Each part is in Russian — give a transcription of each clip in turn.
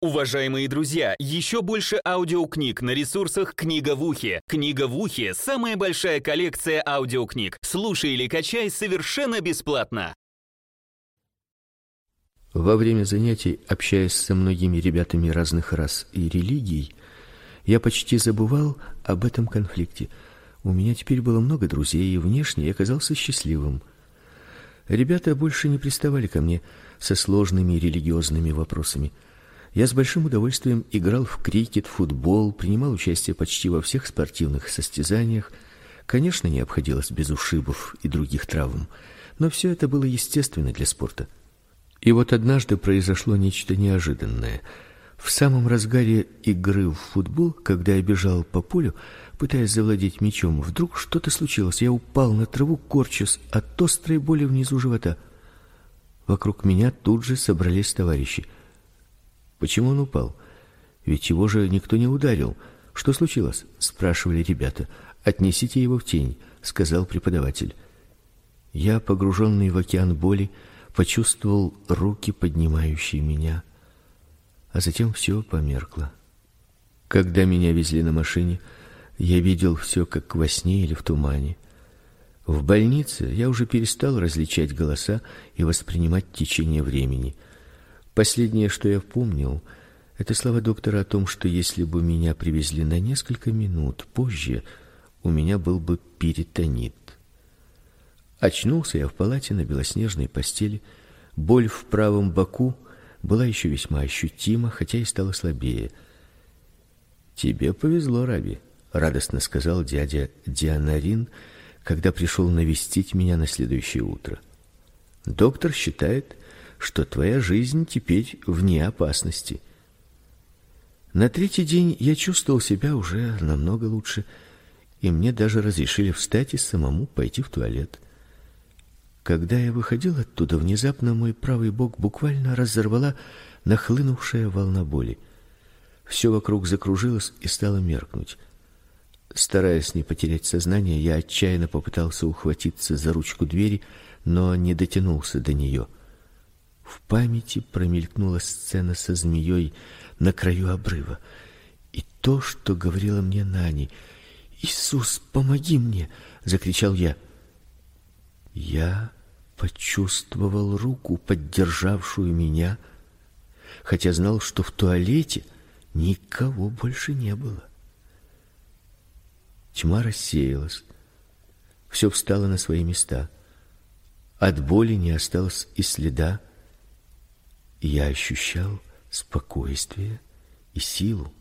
Уважаемые друзья, еще больше аудиокниг на ресурсах «Книга в ухе». «Книга в ухе» — самая большая коллекция аудиокниг. Слушай или качай совершенно бесплатно. Во время занятий, общаясь со многими ребятами разных рас и религий, я почти забывал об этом конфликте. У меня теперь было много друзей, и внешне я казался счастливым. Ребята больше не приставали ко мне со сложными религиозными вопросами – я с большим удовольствием играл в крикет, футбол, принимал участие почти во всех спортивных состязаниях. Конечно, не обходилось без ушибов и других травм, но все это было естественно для спорта. И вот однажды произошло нечто неожиданное. В самом разгаре игры в футбол, когда я бежал по полю, пытаясь завладеть мячом, вдруг что-то случилось. Я упал на траву, корчась от острой боли внизу живота. Вокруг меня тут же собрались товарищи. Почему он упал? Ведь его же никто не ударил. Что случилось? спрашивали ребята. Отнесите его в тень, сказал преподаватель. Я, погруженный в океан боли, почувствовал руки, поднимающие меня, а затем все померкло. Когда меня везли на машине, я видел все как во сне или в тумане. В больнице я уже перестал различать голоса и воспринимать течение времени. Последнее, что я помнил, это слова доктора о том, что если бы меня привезли на несколько минут позже, у меня был бы перитонит. Очнулся я в палате на белоснежной постели. Боль в правом боку была еще весьма ощутима, хотя и стала слабее. Тебе повезло, Раби, радостно сказал дядя Дианарин, когда пришел навестить меня на следующее утро. Доктор считает, что твоя жизнь теперь вне опасности. На третий день я чувствовал себя уже намного лучше, и мне даже разрешили встать и самому пойти в туалет. Когда я выходил оттуда, внезапно мой правый бок буквально разорвала нахлынувшая волна боли. Все вокруг закружилось и стало меркнуть. Стараясь не потерять сознание, я отчаянно попытался ухватиться за ручку двери, но не дотянулся до нее. В памяти промелькнула сцена со змеей на краю обрыва. И то, что говорила мне Нани. "Иисус, помоги мне", закричал я. Я почувствовал руку, поддержавшую меня, хотя знал, что в туалете никого больше не было. Тьма рассеялась. все встало на свои места. От боли не осталось и следа я ощущал спокойствие и силу.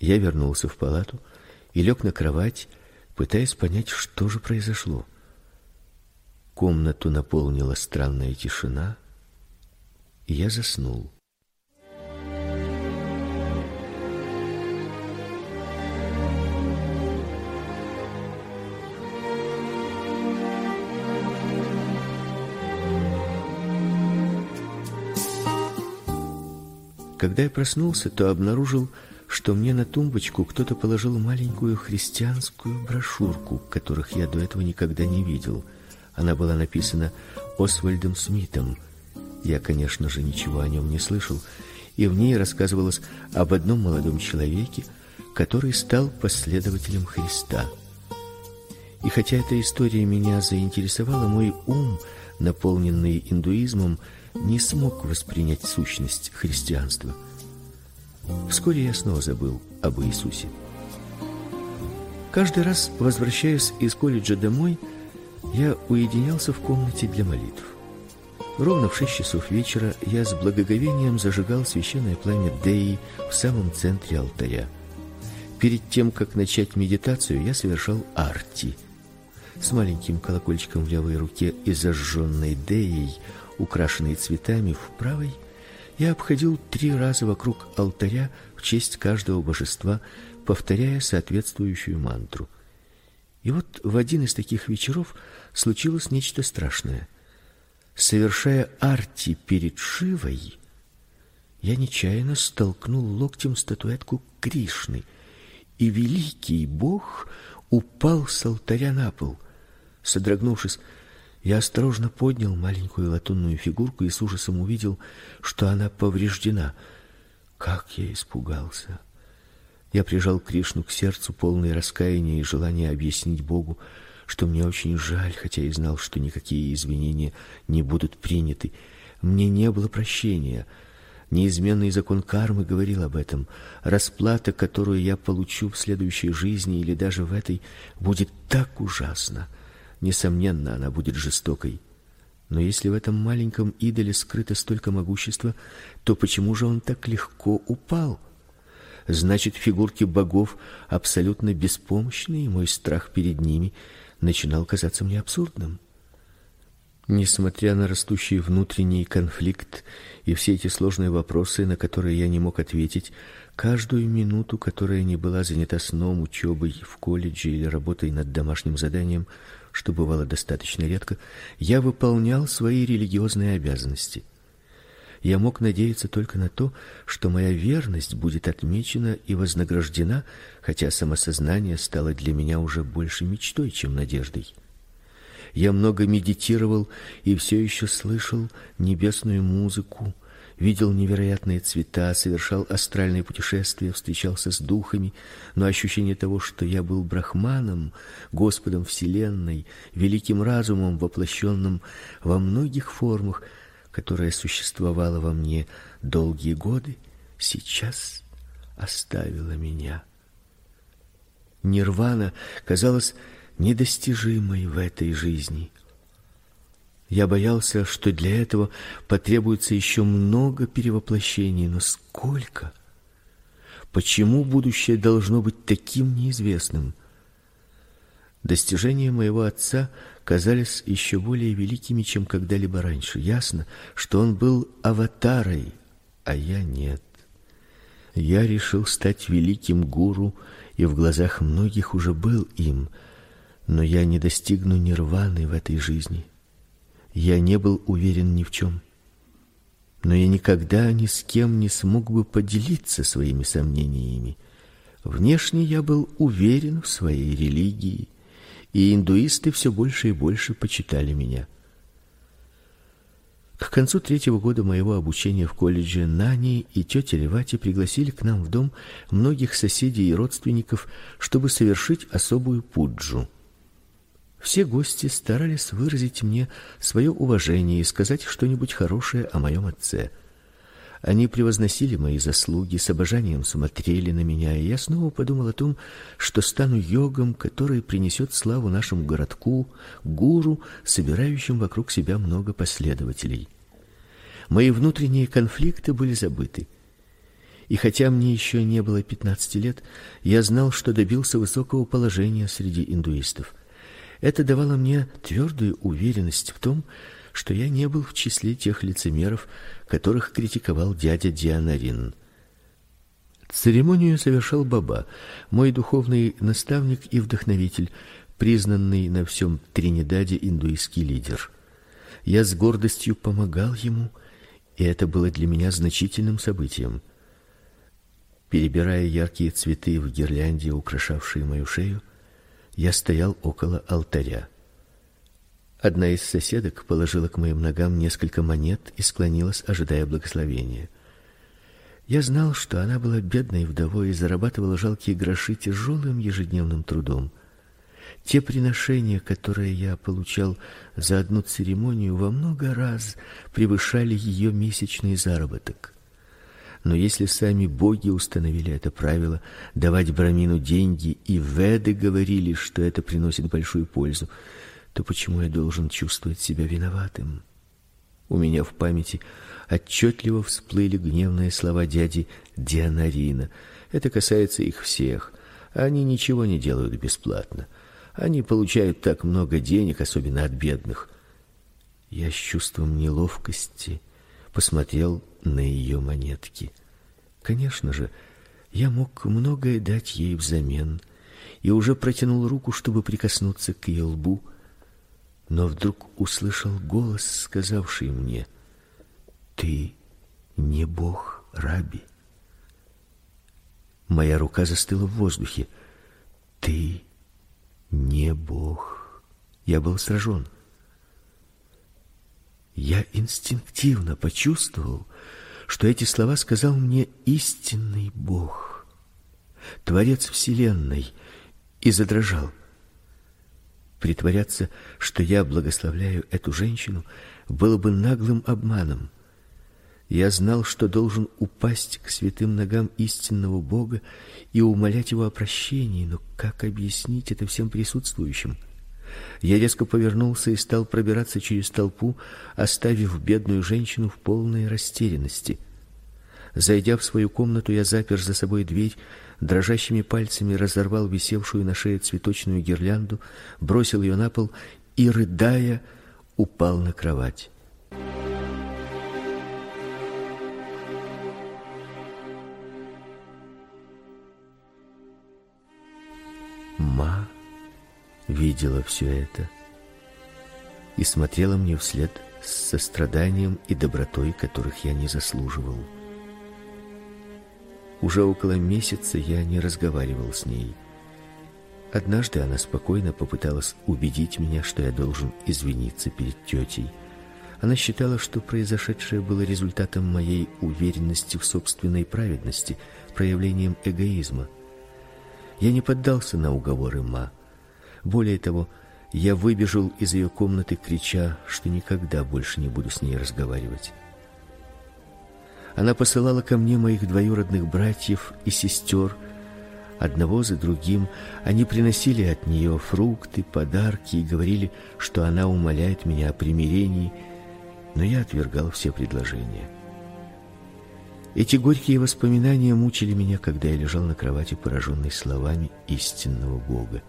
Я вернулся в палату и лег на кровать, пытаясь понять, что же произошло. Комнату наполнила странная тишина, и я заснул. Когда я проснулся, то обнаружил, что мне на тумбочку кто-то положил маленькую христианскую брошюрку, которых я до этого никогда не видел. Она была написана Освальдом Смитом. Я, конечно же, ничего о нем не слышал, и в ней рассказывалось об одном молодом человеке, который стал последователем Христа. И хотя эта история меня заинтересовала, мой ум, наполненный индуизмом, не смог воспринять сущность христианства. Вскоре я снова забыл об Иисусе. Каждый раз, возвращаясь из колледжа домой, я уединялся в комнате для молитв. Ровно в шесть часов вечера я с благоговением зажигал священное пламя Деи в самом центре алтаря. Перед тем, как начать медитацию, я совершал арти. С маленьким колокольчиком в левой руке и зажженной Деей украшенной цветами в правой, я обходил три раза вокруг алтаря в честь каждого божества, повторяя соответствующую мантру. И вот в один из таких вечеров случилось нечто страшное. Совершая арти перед Шивой, я нечаянно столкнул локтем статуэтку Кришны, и великий бог упал с алтаря на пол. Содрогнувшись, Я осторожно поднял маленькую латунную фигурку и с ужасом увидел, что она повреждена. Как я испугался! Я прижал Кришну к сердцу, полный раскаяния и желания объяснить Богу, что мне очень жаль, хотя и знал, что никакие извинения не будут приняты. Мне не было прощения. Неизменный закон кармы говорил об этом. Расплата, которую я получу в следующей жизни или даже в этой, будет так ужасна. Несомненно, она будет жестокой. Но если в этом маленьком идоле скрыто столько могущества, то почему же он так легко упал? Значит, фигурки богов абсолютно беспомощны, и мой страх перед ними начинал казаться мне абсурдным. Несмотря на растущий внутренний конфликт и все эти сложные вопросы, на которые я не мог ответить, каждую минуту, которая не была занята сном, учебой в колледже или работой над домашним заданием, что бывало достаточно редко, я выполнял свои религиозные обязанности. Я мог надеяться только на то, что моя верность будет отмечена и вознаграждена, хотя самосознание стало для меня уже больше мечтой, чем надеждой. Я много медитировал и все еще слышал небесную музыку, видел невероятные цвета, совершал астральные путешествия, встречался с духами, но ощущение того, что я был брахманом, господом вселенной, великим разумом, воплощенным во многих формах, которое существовало во мне долгие годы, сейчас оставило меня. Нирвана казалась недостижимой в этой жизни. Я боялся, что для этого потребуется еще много перевоплощений, но сколько? Почему будущее должно быть таким неизвестным? Достижения моего отца казались еще более великими, чем когда-либо раньше. Ясно, что он был аватарой, а я нет. Я решил стать великим гуру, и в глазах многих уже был им но я не достигну нирваны в этой жизни. Я не был уверен ни в чем. Но я никогда ни с кем не смог бы поделиться своими сомнениями. Внешне я был уверен в своей религии, и индуисты все больше и больше почитали меня. К концу третьего года моего обучения в колледже Нани и тетя Ревати пригласили к нам в дом многих соседей и родственников, чтобы совершить особую пуджу. Все гости старались выразить мне свое уважение и сказать что-нибудь хорошее о моем отце. Они превозносили мои заслуги, с обожанием смотрели на меня, и я снова подумал о том, что стану йогом, который принесет славу нашему городку, гуру, собирающим вокруг себя много последователей. Мои внутренние конфликты были забыты. И хотя мне еще не было пятнадцати лет, я знал, что добился высокого положения среди индуистов. Это давало мне твердую уверенность в том, что я не был в числе тех лицемеров, которых критиковал дядя Дианарин. Церемонию совершал Баба, мой духовный наставник и вдохновитель, признанный на всем Тринидаде индуистский лидер. Я с гордостью помогал ему, и это было для меня значительным событием. Перебирая яркие цветы в гирлянде, украшавшие мою шею, я стоял около алтаря. Одна из соседок положила к моим ногам несколько монет и склонилась, ожидая благословения. Я знал, что она была бедной вдовой и зарабатывала жалкие гроши тяжелым ежедневным трудом. Те приношения, которые я получал за одну церемонию, во много раз превышали ее месячный заработок. Но если сами боги установили это правило давать брамину деньги, и веды говорили, что это приносит большую пользу, то почему я должен чувствовать себя виноватым? У меня в памяти отчетливо всплыли гневные слова дяди Дианарина. Это касается их всех. Они ничего не делают бесплатно. Они получают так много денег, особенно от бедных. Я с чувством неловкости посмотрел на ее монетки. Конечно же, я мог многое дать ей взамен, и уже протянул руку, чтобы прикоснуться к ее лбу, но вдруг услышал голос, сказавший мне: "Ты не бог, Раби". Моя рука застыла в воздухе. "Ты не бог". Я был сражен. Я инстинктивно почувствовал, что эти слова сказал мне истинный Бог, Творец вселенной, и задрожал. Притворяться, что я благословляю эту женщину, было бы наглым обманом. Я знал, что должен упасть к святым ногам истинного Бога и умолять его о прощении, но как объяснить это всем присутствующим? Я резко повернулся и стал пробираться через толпу, оставив бедную женщину в полной растерянности. Зайдя в свою комнату, я запер за собой дверь, дрожащими пальцами разорвал висевшую на шее цветочную гирлянду, бросил ее на пол и рыдая упал на кровать. Ма видела все это и смотрела мне вслед с состраданием и добротой, которых я не заслуживал. Уже около месяца я не разговаривал с ней. Однажды она спокойно попыталась убедить меня, что я должен извиниться перед тетей. Она считала, что произошедшее было результатом моей уверенности в собственной праведности, проявлением эгоизма. Я не поддался на уговоры Ма. Более того, я выбежал из ее комнаты, крича, что никогда больше не буду с ней разговаривать. Она посылала ко мне моих двоюродных братьев и сестер, одного за другим. Они приносили от нее фрукты, подарки и говорили, что она умоляет меня о примирении, но я отвергал все предложения. Эти горькие воспоминания мучили меня, когда я лежал на кровати, пораженный словами истинного Бога.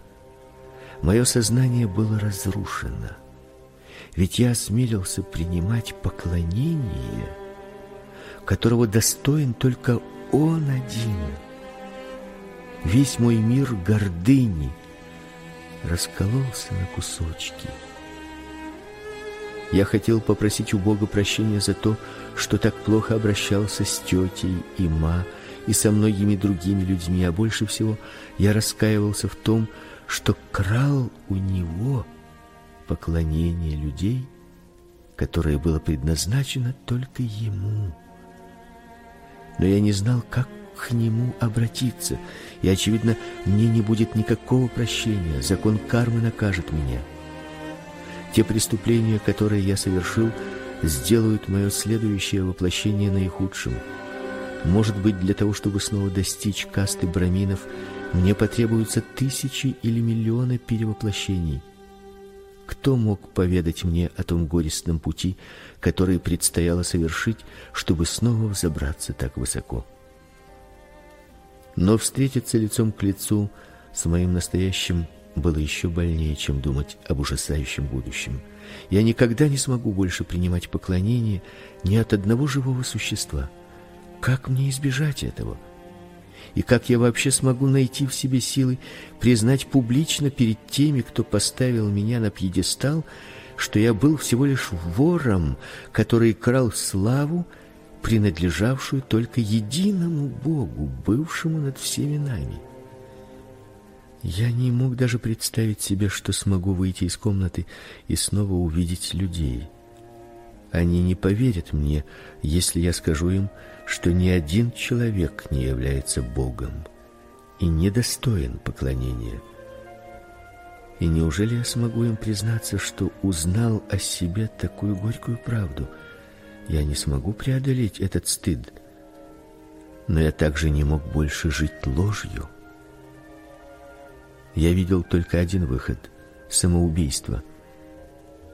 Мое сознание было разрушено. Ведь я осмелился принимать поклонение, которого достоин только он один. Весь мой мир гордыни раскололся на кусочки. Я хотел попросить у Бога прощения за то, что так плохо обращался с тетей и ма и со многими другими людьми, а больше всего я раскаивался в том, что крал у него поклонение людей, которое было предназначено только ему. Но я не знал, как к нему обратиться, и очевидно, мне не будет никакого прощения. Закон кармы накажет меня. Те преступления, которые я совершил, сделают мое следующее воплощение наихудшим. Может быть, для того, чтобы снова достичь касты браминов, мне потребуются тысячи или миллионы перевоплощений. Кто мог поведать мне о том горестном пути, который предстояло совершить, чтобы снова взобраться так высоко? Но встретиться лицом к лицу с моим настоящим было еще больнее, чем думать об ужасающем будущем. Я никогда не смогу больше принимать поклонение ни от одного живого существа. Как мне избежать этого? И как я вообще смогу найти в себе силы признать публично перед теми, кто поставил меня на пьедестал, что я был всего лишь вором, который крал славу, принадлежавшую только единому Богу, бывшему над всеми нами? Я не мог даже представить себе, что смогу выйти из комнаты и снова увидеть людей. Они не поверят мне, если я скажу им, что ни один человек не является Богом и недостоин поклонения. И неужели я смогу им признаться, что узнал о себе такую горькую правду? Я не смогу преодолеть этот стыд. Но я также не мог больше жить ложью. Я видел только один выход самоубийство.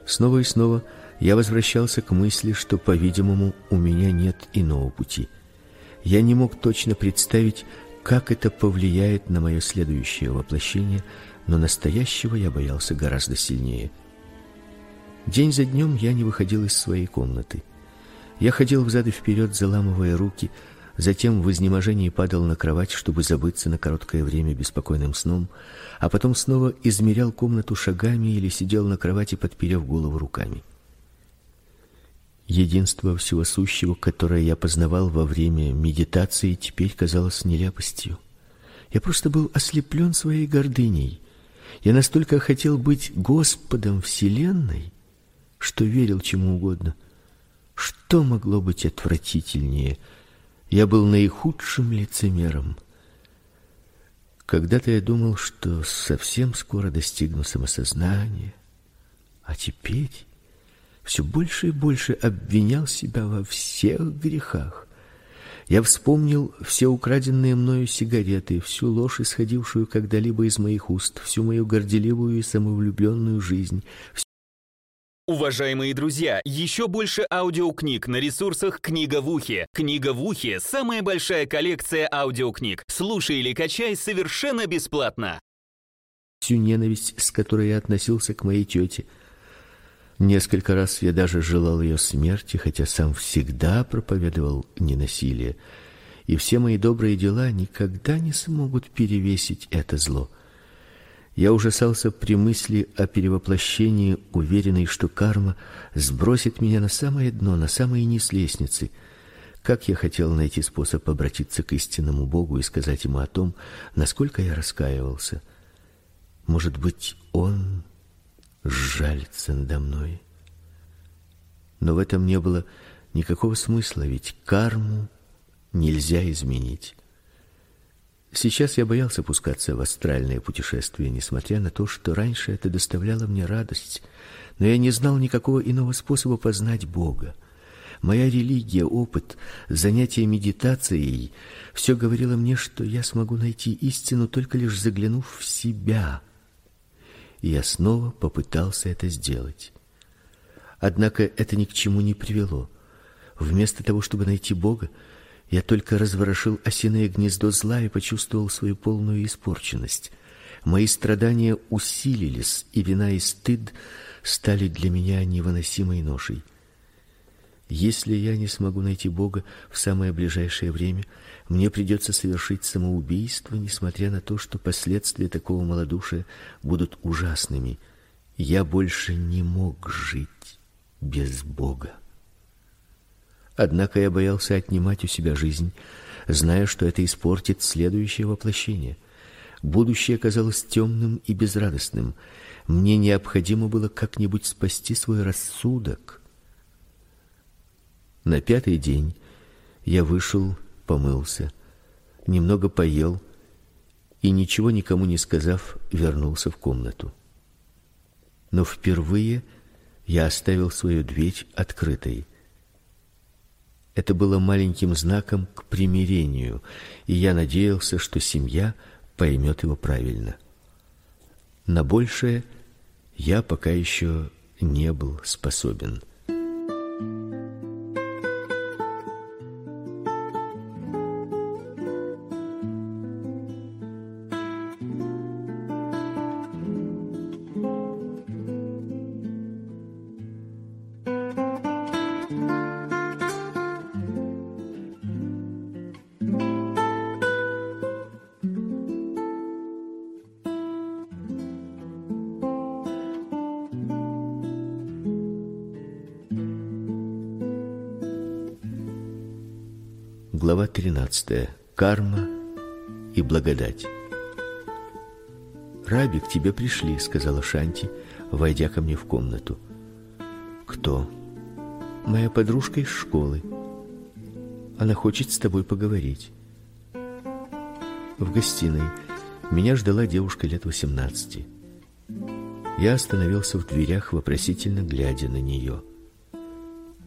Снова и снова я возвращался к мысли, что, по-видимому, у меня нет иного пути. Я не мог точно представить, как это повлияет на мое следующее воплощение, но настоящего я боялся гораздо сильнее. День за днем я не выходил из своей комнаты. Я ходил взад и вперед, заламывая руки, затем в изнеможении падал на кровать, чтобы забыться на короткое время беспокойным сном, а потом снова измерял комнату шагами или сидел на кровати, подперев голову руками. Единство всего сущего, которое я познавал во время медитации, теперь казалось нелепостью. Я просто был ослеплен своей гордыней. Я настолько хотел быть Господом вселенной, что верил чему угодно — Что могло быть отвратительнее? Я был наихудшим лицемером. Когда-то я думал, что совсем скоро достигну самосознания, а теперь все больше и больше обвинял себя во всех грехах. Я вспомнил все украденные мною сигареты, всю ложь, исходившую когда-либо из моих уст, всю мою горделивую и самовлюбленную жизнь. Уважаемые друзья, еще больше аудиокниг на ресурсах «Книга в ухе». «Книга в ухе» — самая большая коллекция аудиокниг. Слушай или качай совершенно бесплатно. Всю ненависть, с которой я относился к моей тете — Несколько раз я даже желал ее смерти, хотя сам всегда проповедовал ненасилие, и все мои добрые дела никогда не смогут перевесить это зло. Я ужасался при мысли о перевоплощении, уверенный, что карма сбросит меня на самое дно, на самый низ лестницы. Как я хотел найти способ обратиться к истинному Богу и сказать ему о том, насколько я раскаивался. Может быть, он сжалится надо мной. Но в этом не было никакого смысла, ведь карму нельзя изменить. Сейчас я боялся пускаться в астральное путешествие, несмотря на то, что раньше это доставляло мне радость, но я не знал никакого иного способа познать Бога. Моя религия, опыт, занятия медитацией все говорило мне, что я смогу найти истину только лишь заглянув в себя и я снова попытался это сделать. Однако это ни к чему не привело. Вместо того, чтобы найти Бога, я только разворошил осиное гнездо зла и почувствовал свою полную испорченность. Мои страдания усилились, и вина и стыд стали для меня невыносимой ношей. Если я не смогу найти Бога в самое ближайшее время, мне придется совершить самоубийство, несмотря на то, что последствия такого малодушия будут ужасными. Я больше не мог жить без Бога. Однако я боялся отнимать у себя жизнь, зная, что это испортит следующее воплощение. Будущее казалось темным и безрадостным. Мне необходимо было как-нибудь спасти свой рассудок. На пятый день я вышел, помылся, немного поел и ничего никому не сказав, вернулся в комнату. Но впервые я оставил свою дверь открытой. Это было маленьким знаком к примирению, и я надеялся, что семья поймет его правильно. На большее я пока еще не был способен. 13. Карма и благодать. Раби, к тебе пришли, сказала Шанти, войдя ко мне в комнату. Кто? Моя подружка из школы. Она хочет с тобой поговорить. В гостиной меня ждала девушка лет восемнадцати. Я остановился в дверях, вопросительно глядя на нее.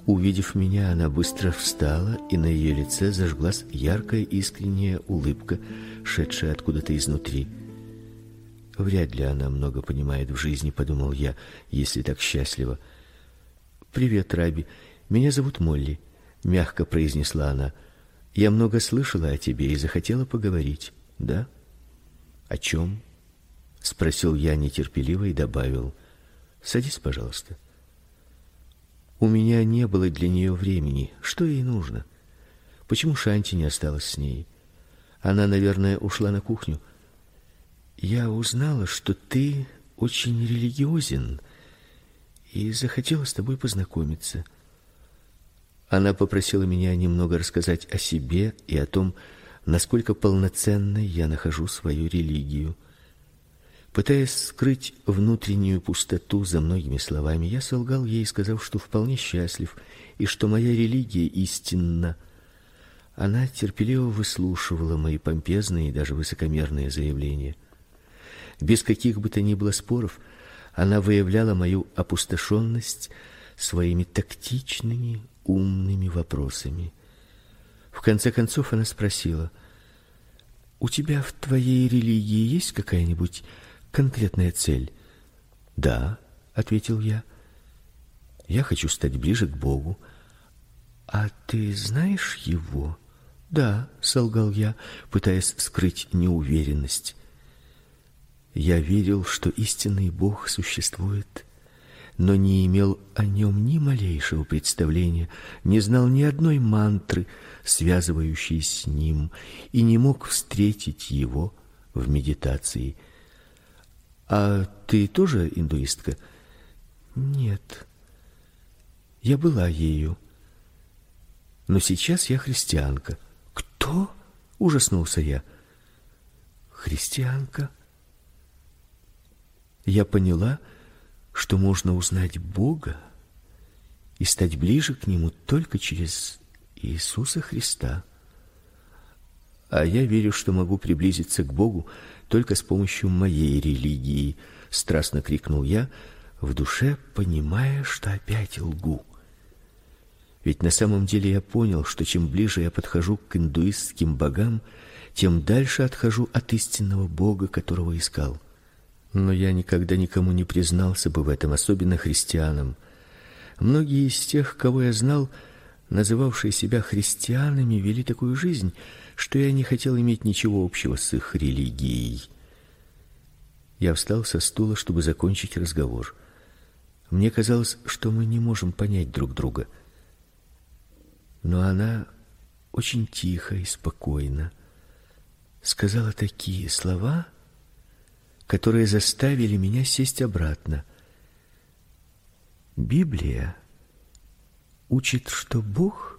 Увидев меня, она быстро встала, и на ее лице зажглась яркая искренняя улыбка, шедшая откуда-то изнутри. Вряд ли она много понимает в жизни, подумал я, если так счастлива. Привет, Раби. Меня зовут Молли, мягко произнесла она. Я много слышала о тебе и захотела поговорить. Да? О чем? спросил я нетерпеливо и добавил: Садись, пожалуйста. У меня не было для нее времени. Что ей нужно? Почему Шанти не осталась с ней? Она, наверное, ушла на кухню. Я узнала, что ты очень религиозен и захотела с тобой познакомиться. Она попросила меня немного рассказать о себе и о том, насколько полноценной я нахожу свою религию. Пытаясь скрыть внутреннюю пустоту за многими словами, я солгал ей, сказав, что вполне счастлив и что моя религия истинна. Она терпеливо выслушивала мои помпезные и даже высокомерные заявления. Без каких бы то ни было споров, она выявляла мою опустошенность своими тактичными, умными вопросами. В конце концов она спросила: "У тебя в твоей религии есть какая-нибудь конкретная цель?" "Да", ответил я. "Я хочу стать ближе к Богу. А ты знаешь его?" "Да", солгал я, пытаясь скрыть неуверенность. Я верил, что истинный Бог существует, но не имел о нем ни малейшего представления, не знал ни одной мантры, связывающей с ним, и не мог встретить его в медитации. А ты тоже индуистка? Нет. Я была ею. Но сейчас я христианка. Кто? ужаснулся я. Христианка? Я поняла, что можно узнать Бога и стать ближе к нему только через Иисуса Христа. А я верю, что могу приблизиться к Богу только с помощью моей религии, страстно крикнул я, в душе понимая, что опять лгу. Ведь на самом деле я понял, что чем ближе я подхожу к индуистским богам, тем дальше отхожу от истинного Бога, которого искал. Но я никогда никому не признался бы в этом, особенно христианам. Многие из тех, кого я знал, называвшие себя христианами, вели такую жизнь, что я не хотел иметь ничего общего с их религией. Я встал со стула, чтобы закончить разговор. Мне казалось, что мы не можем понять друг друга. Но она очень тихо и спокойно сказала такие слова, которые заставили меня сесть обратно. Библия учит, что Бог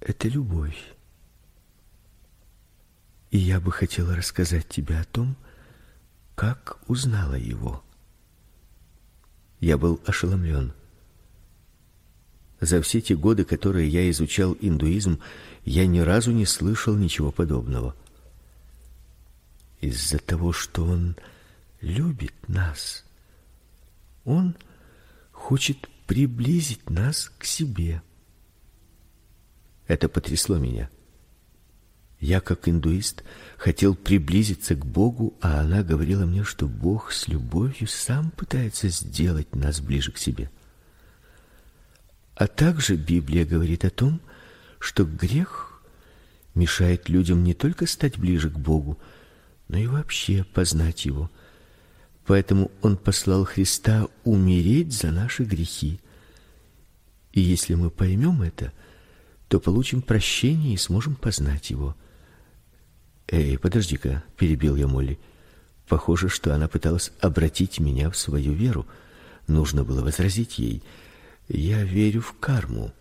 это любовь. И я бы хотела рассказать тебе о том, как узнала его. Я был ошеломлен. За все те годы, которые я изучал индуизм, я ни разу не слышал ничего подобного из-за того, что он любит нас. Он хочет приблизить нас к себе. Это потрясло меня. Я, как индуист, хотел приблизиться к Богу, а она говорила мне, что Бог с любовью сам пытается сделать нас ближе к себе. А также Библия говорит о том, что грех мешает людям не только стать ближе к Богу, но и вообще познать его. Поэтому он послал Христа умереть за наши грехи. И если мы поймем это, то получим прощение и сможем познать его. Эй, подожди-ка, перебил я Молли. Похоже, что она пыталась обратить меня в свою веру. Нужно было возразить ей: "Я верю в карму.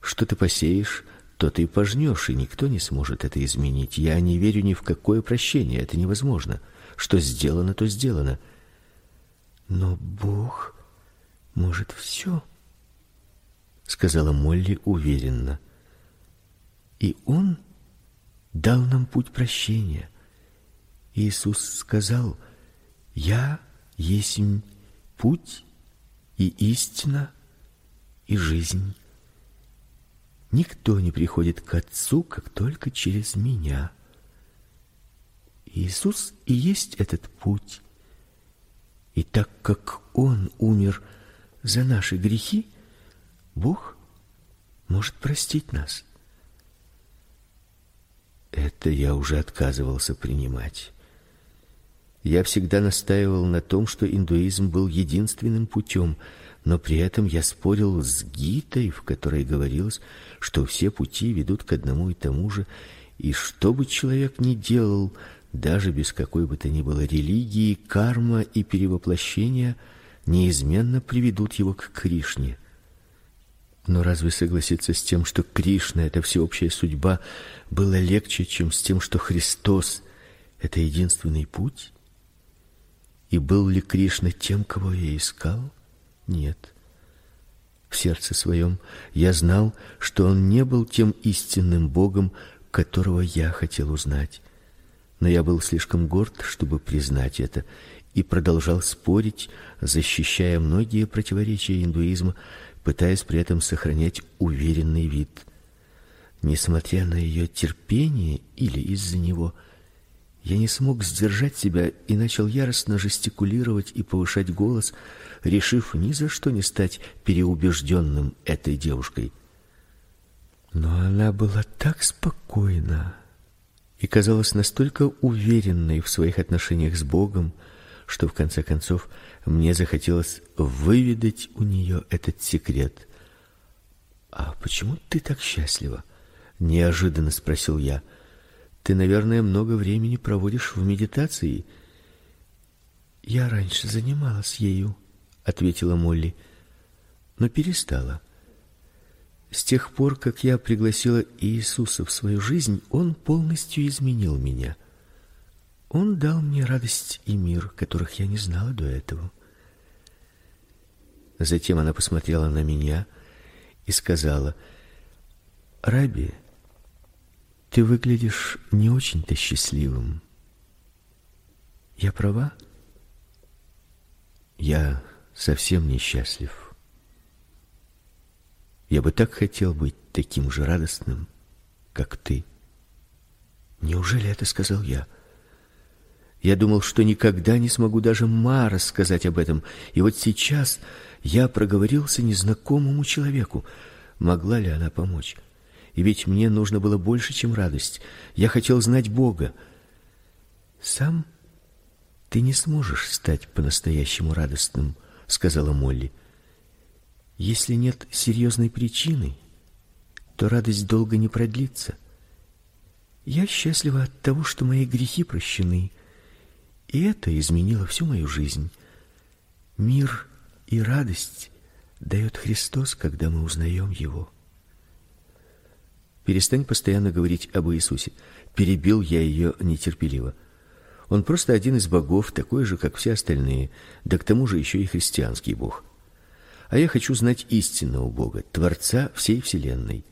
Что ты посеешь, то ты пожнешь, и никто не сможет это изменить. Я не верю ни в какое прощение, это невозможно. Что сделано, то сделано. Но Бог может все, сказала Молли уверенно. И он дал нам путь прощения. Иисус сказал: "Я есть путь и истина и жизнь". Никто не приходит к Отцу, как только через меня. Иисус и есть этот путь. И так как он умер за наши грехи, Бог может простить нас. Это я уже отказывался принимать. Я всегда настаивал на том, что индуизм был единственным путем, но при этом я спорил с Гитой, в которой говорилось, что все пути ведут к одному и тому же, и что бы человек ни делал, даже без какой бы то ни было религии, карма и перевоплощения неизменно приведут его к Кришне. Но разве согласиться с тем, что Кришна это всеобщая судьба, было легче, чем с тем, что Христос это единственный путь? И был ли Кришна тем, кого я искал? Нет. В сердце своем я знал, что он не был тем истинным Богом, которого я хотел узнать. Но я был слишком горд, чтобы признать это, и продолжал спорить, защищая многие противоречия индуизма, пытаясь при этом сохранять уверенный вид. Несмотря на ее терпение или из-за него, я не смог сдержать себя и начал яростно жестикулировать и повышать голос, решив ни за что не стать переубежденным этой девушкой. Но она была так спокойна и казалась настолько уверенной в своих отношениях с Богом, что в конце концов мне захотелось выведать у нее этот секрет. А почему ты так счастлива? неожиданно спросил я. Ты, наверное, много времени проводишь в медитации. Я раньше занималась ею, ответила Молли, но перестала. С тех пор, как я пригласила Иисуса в свою жизнь, он полностью изменил меня. Он дал мне радость и мир, которых я не знала до этого. Затем она посмотрела на меня и сказала: "Раби, ты выглядишь не очень-то счастливым. Я права? Я совсем не счастлив. Я бы так хотел быть таким же радостным, как ты. Неужели это сказал я? Я думал, что никогда не смогу даже Мара сказать об этом, и вот сейчас я проговорился незнакомому человеку. Могла ли она помочь? И ведь мне нужно было больше, чем радость. Я хотел знать Бога. Сам ты не сможешь стать по-настоящему радостным, сказала Молли. Если нет серьезной причины, то радость долго не продлится. Я счастлива от того, что мои грехи прощены, и это изменило всю мою жизнь. Мир и радость дает Христос, когда мы узнаем его. Перестань постоянно говорить об Иисусе. Перебил я ее нетерпеливо. Он просто один из богов, такой же, как все остальные, да к тому же еще и христианский бог. А я хочу знать истинного Бога, творца всей вселенной.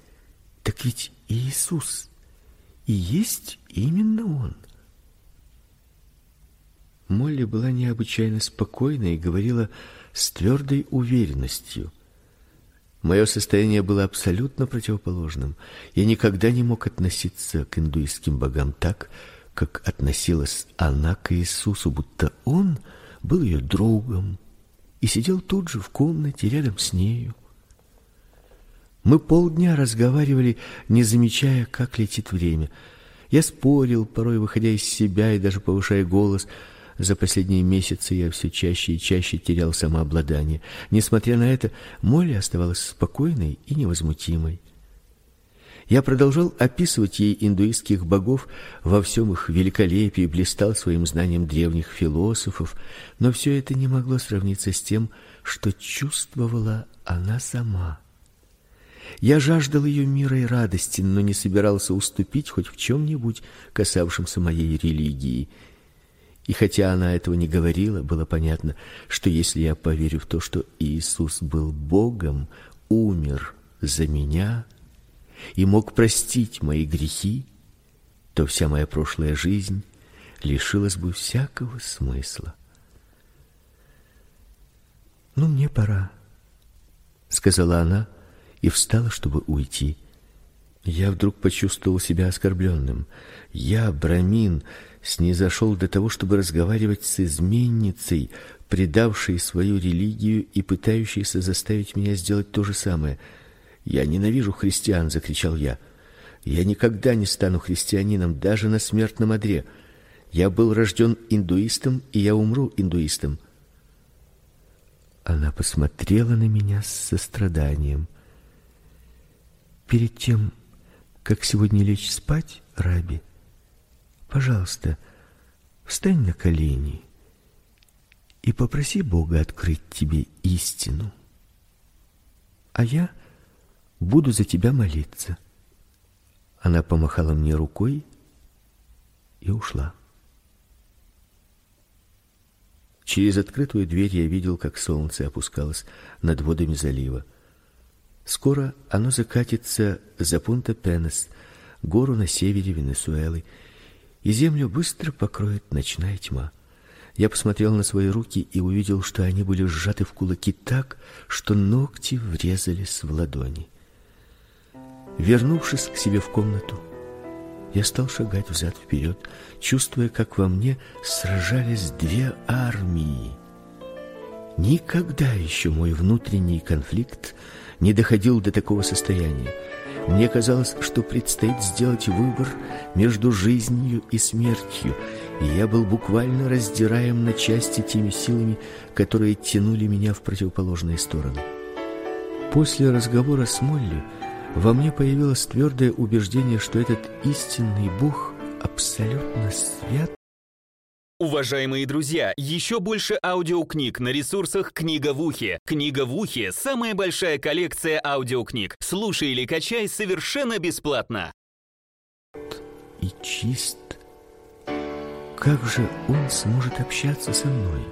Так ведь Иисус и есть именно он. Молли была необычайно спокойна и говорила с твердой уверенностью. Мое состояние было абсолютно противоположным. Я никогда не мог относиться к индуистским богам так, как относилась она к Иисусу, будто он был ее другом и сидел тут же в комнате рядом с нею. Мы полдня разговаривали, не замечая, как летит время. Я спорил, порой выходя из себя и даже повышая голос, за последние месяцы я все чаще и чаще терял самообладание. Несмотря на это, Молли оставалась спокойной и невозмутимой. Я продолжал описывать ей индуистских богов во всем их великолепии, блистал своим знанием древних философов, но все это не могло сравниться с тем, что чувствовала она сама. Я жаждал ее мира и радости, но не собирался уступить хоть в чем нибудь касавшемся моей религии. И хотя она этого не говорила, было понятно, что если я поверю в то, что Иисус был Богом, умер за меня и мог простить мои грехи, то вся моя прошлая жизнь лишилась бы всякого смысла. Ну мне пора, сказала она и встала, чтобы уйти. Я вдруг почувствовал себя оскорбленным. Я, брамин, снизошел до того, чтобы разговаривать с изменницей, предавшей свою религию и пытающейся заставить меня сделать то же самое. Я ненавижу христиан, закричал я. Я никогда не стану христианином даже на смертном одре. Я был рожден индуистом, и я умру индуистом. Она посмотрела на меня с состраданием. Перед тем, как сегодня лечь спать, Раби, Пожалуйста, встань на колени и попроси Бога открыть тебе истину. А я буду за тебя молиться. Она помахала мне рукой и ушла. Через открытую дверь я видел, как солнце опускалось над водами залива. Скоро оно закатится за Пунта-Пенес, гору на севере Венесуэлы, и землю быстро покроет ночная тьма. Я посмотрел на свои руки и увидел, что они были сжаты в кулаки так, что ногти врезались в ладони. Вернувшись к себе в комнату, я стал шагать взад вперед, чувствуя, как во мне сражались две армии. Никогда еще мой внутренний конфликт не доходил до такого состояния. Мне казалось, что предстоит сделать выбор между жизнью и смертью, и я был буквально раздираем на части теми силами, которые тянули меня в противоположные стороны. После разговора с Молли во мне появилось твердое убеждение, что этот истинный Бог абсолютно свят. Уважаемые друзья, еще больше аудиокниг на ресурсах «Книга в ухе». «Книга в ухе» — самая большая коллекция аудиокниг. Слушай или качай совершенно бесплатно. И чист. Как же он сможет общаться со мной?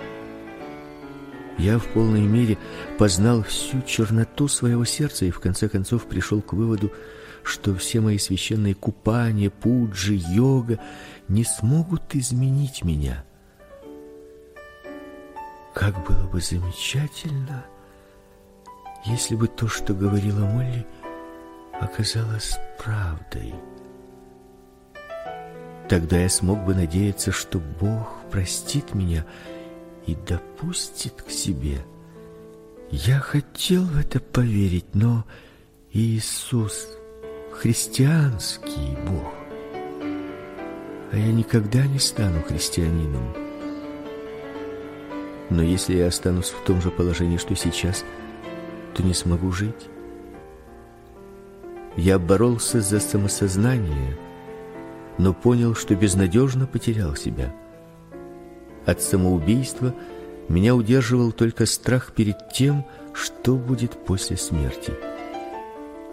Я в полной мере познал всю черноту своего сердца и в конце концов пришел к выводу, что все мои священные купания, пуджи, йога не смогут изменить меня. Как было бы замечательно, если бы то, что говорила Молли, оказалось правдой. Тогда я смог бы надеяться, что Бог простит меня допустит к себе. Я хотел в это поверить, но Иисус христианский Бог. А я никогда не стану христианином. Но если я останусь в том же положении, что сейчас, то не смогу жить. Я боролся за самосознание, но понял, что безнадежно потерял себя. От самоубийства меня удерживал только страх перед тем, что будет после смерти.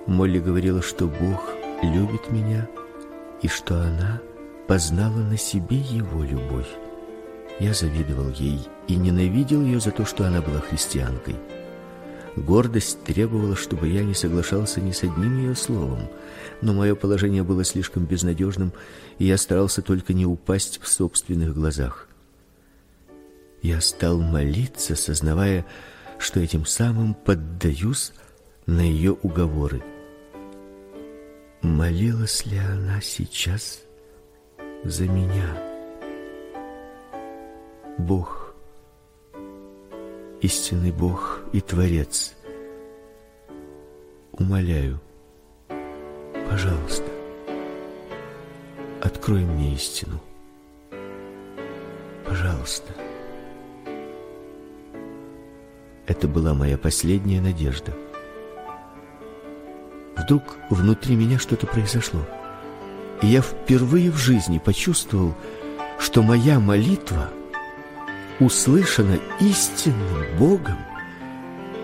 Молли говорила, что Бог любит меня и что она познала на себе его любовь. Я завидовал ей и ненавидел ее за то, что она была христианкой. Гордость требовала, чтобы я не соглашался ни с одним ее словом, но мое положение было слишком безнадежным, и я старался только не упасть в собственных глазах. Я стал молиться, сознавая, что этим самым поддаюсь на ее уговоры. Молилась ли она сейчас за меня? Бог, истинный Бог и Творец, умоляю, пожалуйста, открой мне истину. Пожалуйста. Это была моя последняя надежда. Вдруг внутри меня что-то произошло. И я впервые в жизни почувствовал, что моя молитва услышана истинным Богом,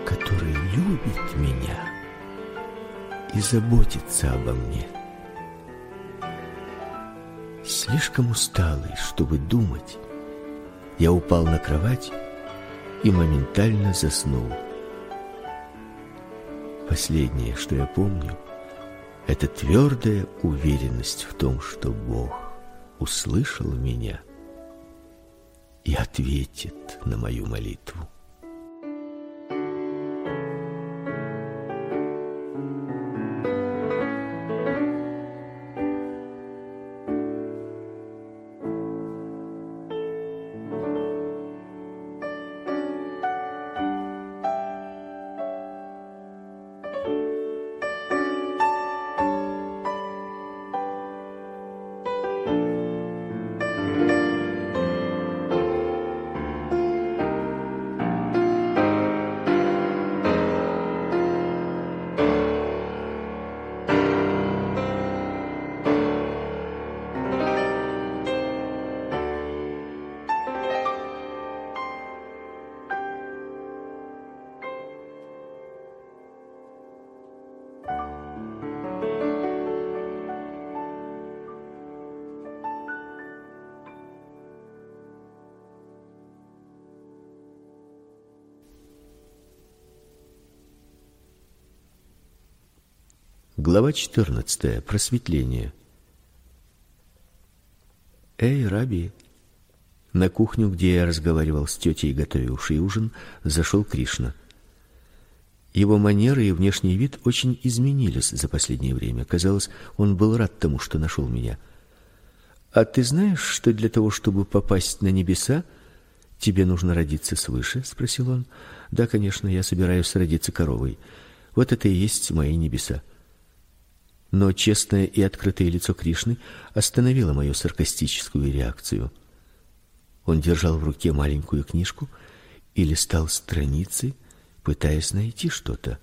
который любит меня и заботится обо мне. Слишком усталый, чтобы думать, я упал на кровать и моментально заснул. Последнее, что я помню, это твердая уверенность в том, что Бог услышал меня и ответит на мою молитву. Глава 14. Просветление. Эй, Раби. На кухню, где я разговаривал с тетей, готовившей ужин, зашел Кришна. Его манеры и внешний вид очень изменились за последнее время. Казалось, он был рад тому, что нашел меня. А ты знаешь, что для того, чтобы попасть на небеса, тебе нужно родиться свыше, спросил он. Да, конечно, я собираюсь родиться коровой. Вот это и есть мои небеса. Но честное и открытое лицо Кришны остановило мою саркастическую реакцию. Он держал в руке маленькую книжку и листал страницы, пытаясь найти что-то.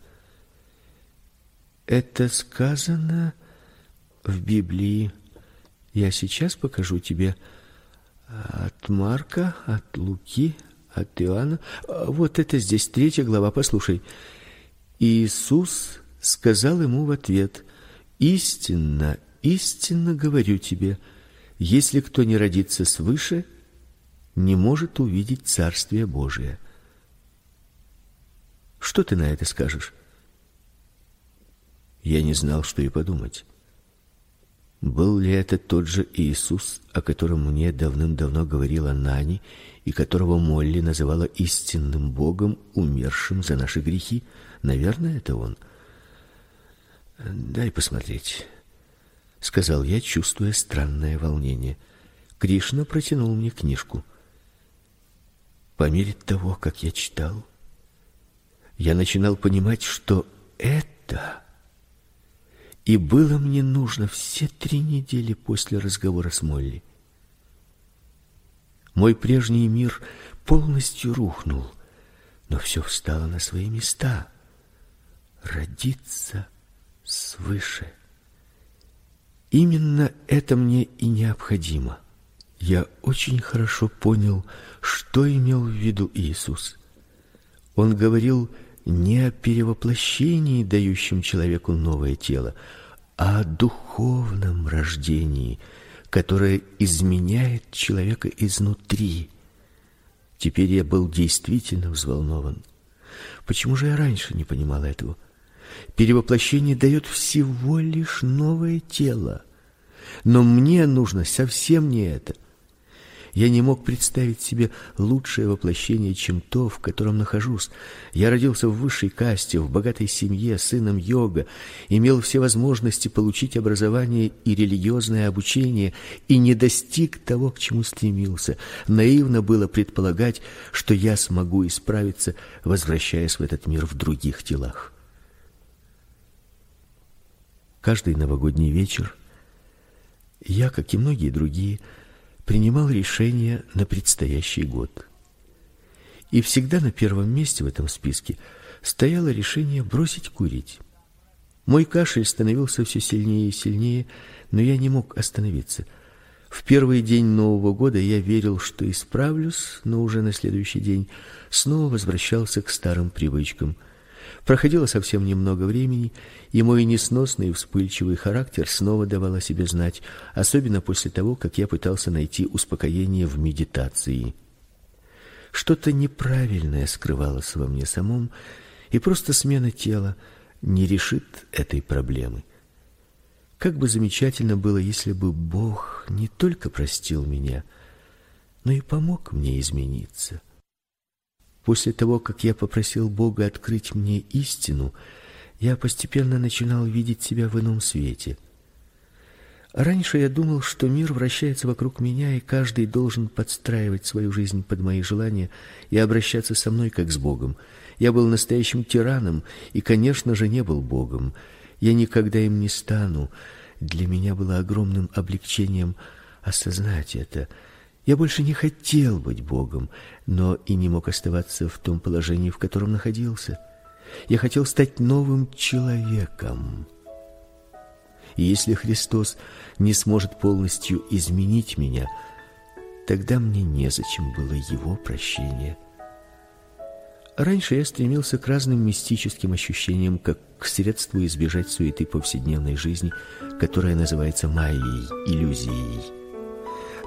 Это сказано в Библии. Я сейчас покажу тебе от Марка, от Луки, от Иоанна. Вот это здесь третья глава, послушай. Иисус сказал ему в ответ: Истинно, истинно говорю тебе, если кто не родится свыше, не может увидеть царствие Божие. Что ты на это скажешь? Я не знал, что и подумать. Был ли это тот же Иисус, о котором мне давным-давно говорила Нани и которого Молли называла истинным Богом, умершим за наши грехи? Наверное, это он. — Дай посмотреть, сказал я, чувствуя странное волнение. Кришна протянул мне книжку. По мере того, как я читал, я начинал понимать, что это и было мне нужно все три недели после разговора с Молли. Мой прежний мир полностью рухнул, но все встало на свои места. Родиться свыше. Именно это мне и необходимо. Я очень хорошо понял, что имел в виду Иисус. Он говорил не о перевоплощении, дающем человеку новое тело, а о духовном рождении, которое изменяет человека изнутри. Теперь я был действительно взволнован. Почему же я раньше не понимал этого? Перевоплощение дает всего лишь новое тело. Но мне нужно совсем не это. Я не мог представить себе лучшее воплощение, чем то, в котором нахожусь. Я родился в высшей касте, в богатой семье, сыном йога, имел все возможности получить образование и религиозное обучение и не достиг того, к чему стремился. Наивно было предполагать, что я смогу исправиться, возвращаясь в этот мир в других телах. Каждый новогодний вечер я, как и многие другие, принимал решения на предстоящий год. И всегда на первом месте в этом списке стояло решение бросить курить. Мой кашель становился все сильнее и сильнее, но я не мог остановиться. В первый день Нового года я верил, что исправлюсь, но уже на следующий день снова возвращался к старым привычкам – Проходило совсем немного времени, и мой несносный и вспыльчивый характер снова давал о себе знать, особенно после того, как я пытался найти успокоение в медитации. Что-то неправильное скрывалось во мне самом, и просто смена тела не решит этой проблемы. Как бы замечательно было, если бы Бог не только простил меня, но и помог мне измениться. После того, как я попросил Бога открыть мне истину, я постепенно начинал видеть себя в ином свете. Раньше я думал, что мир вращается вокруг меня, и каждый должен подстраивать свою жизнь под мои желания и обращаться со мной как с Богом. Я был настоящим тираном и, конечно же, не был Богом. Я никогда им не стану. Для меня было огромным облегчением осознать это – я больше не хотел быть Богом, но и не мог оставаться в том положении, в котором находился. Я хотел стать новым человеком. И если Христос не сможет полностью изменить меня, тогда мне незачем было его прощения. Раньше я стремился к разным мистическим ощущениям, как к средству избежать суеты повседневной жизни, которая называется майей, иллюзией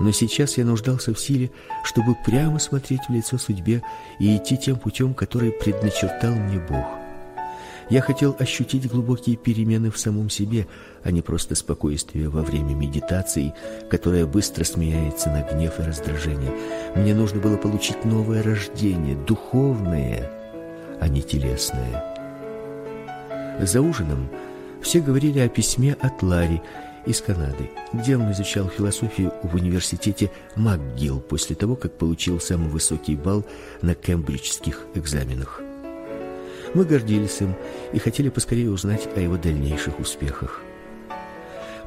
но сейчас я нуждался в силе, чтобы прямо смотреть в лицо судьбе и идти тем путем, который предначертал мне Бог. Я хотел ощутить глубокие перемены в самом себе, а не просто спокойствие во время медитации, которое быстро сменяется на гнев и раздражение. Мне нужно было получить новое рождение, духовное, а не телесное. За ужином все говорили о письме от Ларри из Канады, где он изучал философию в университете МакГилл после того, как получил самый высокий балл на кембриджских экзаменах. Мы гордились им и хотели поскорее узнать о его дальнейших успехах.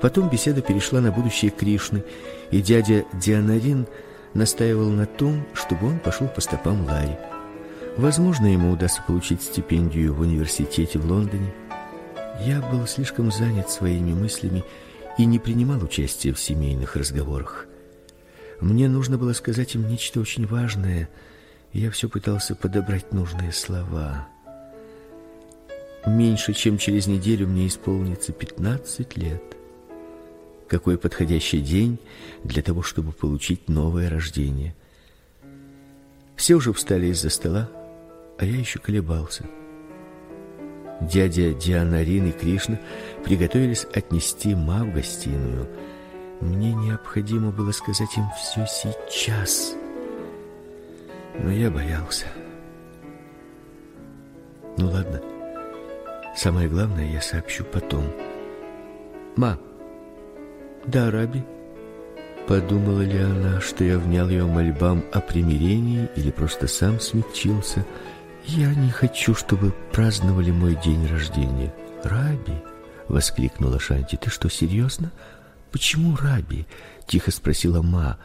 Потом беседа перешла на будущее Кришны, и дядя Дианарин настаивал на том, чтобы он пошел по стопам Лари. Возможно, ему удастся получить стипендию в университете в Лондоне. Я был слишком занят своими мыслями и не принимал участия в семейных разговорах. Мне нужно было сказать им нечто очень важное, и я все пытался подобрать нужные слова. Меньше чем через неделю мне исполнится пятнадцать лет. Какой подходящий день для того, чтобы получить новое рождение. Все уже встали из-за стола, а я еще колебался. Дядя Дианарин и Кришна приготовились отнести ма в гостиную. Мне необходимо было сказать им все сейчас. Но я боялся. Ну ладно. Самое главное я сообщу потом. Ма. Да, Раби. Подумала ли она, что я внял ее мольбам о примирении или просто сам смягчился? Я не хочу, чтобы праздновали мой день рождения. Раби, воскликнула Шанти. Ты что, серьезно? Почему Раби? тихо спросила Ма.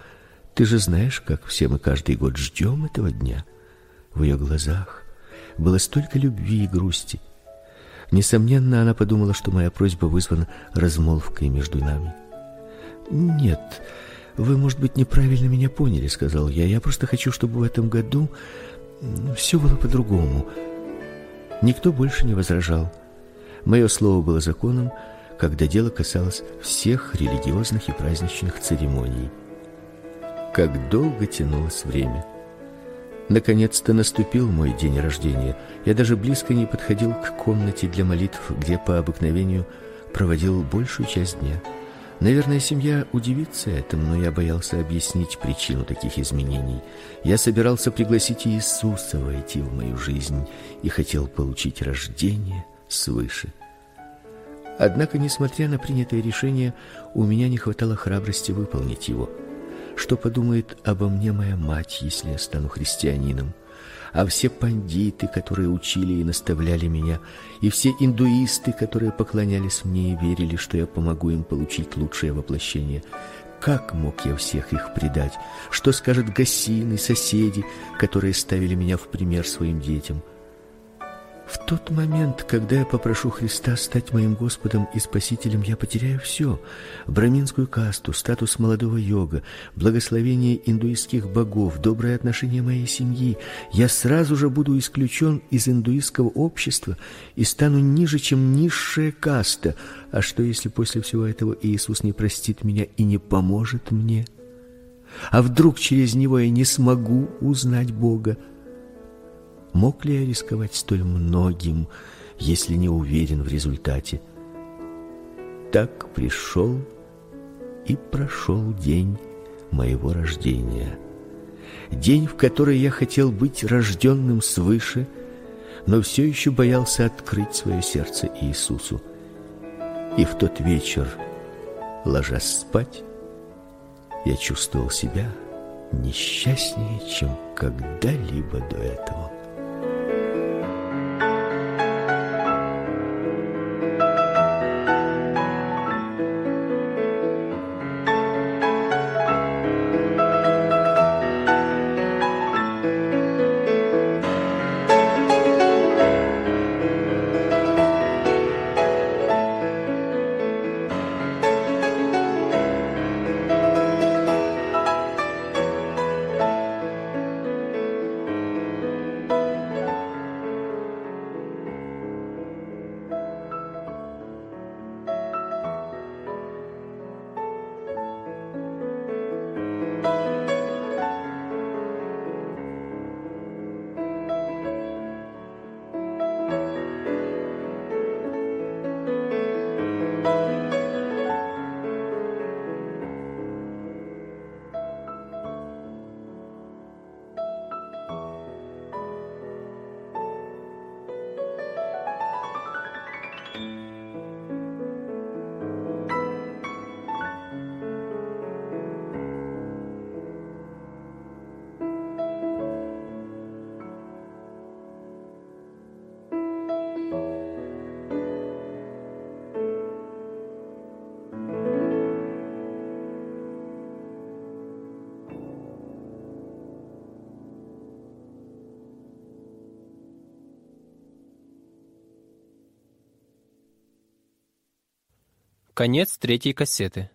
Ты же знаешь, как все мы каждый год ждем этого дня. В ее глазах было столько любви и грусти. Несомненно, она подумала, что моя просьба вызвана размолвкой между нами. Нет, вы, может быть, неправильно меня поняли, сказал я. Я просто хочу, чтобы в этом году все было по-другому. Никто больше не возражал. Мое слово было законом, когда дело касалось всех религиозных и праздничных церемоний. Как долго тянулось время. Наконец-то наступил мой день рождения. Я даже близко не подходил к комнате для молитв, где по обыкновению проводил большую часть дня. Наверное, семья удивится этому, но я боялся объяснить причину таких изменений. Я собирался пригласить Иисуса войти в мою жизнь и хотел получить рождение свыше. Однако, несмотря на принятое решение, у меня не хватало храбрости выполнить его. Что подумает обо мне моя мать, если я стану христианином? А все пандиты, которые учили и наставляли меня, и все индуисты, которые поклонялись мне и верили, что я помогу им получить лучшее воплощение. Как мог я всех их предать? Что скажут гасины, соседи, которые ставили меня в пример своим детям? В тот момент, когда я попрошу Христа стать моим Господом и Спасителем, я потеряю все: браминскую касту, статус молодого йога, благословение индуистских богов, доброе отношение моей семьи. Я сразу же буду исключен из индуистского общества и стану ниже, чем низшая каста. А что если после всего этого Иисус не простит меня и не поможет мне? А вдруг через него я не смогу узнать Бога? Мог ли я рисковать столь многим, если не уверен в результате? Так пришел и прошел день моего рождения. День, в который я хотел быть рожденным свыше, но все еще боялся открыть свое сердце Иисусу. И в тот вечер, ложась спать, я чувствовал себя несчастнее, чем когда-либо до этого. Конец третьей кассеты.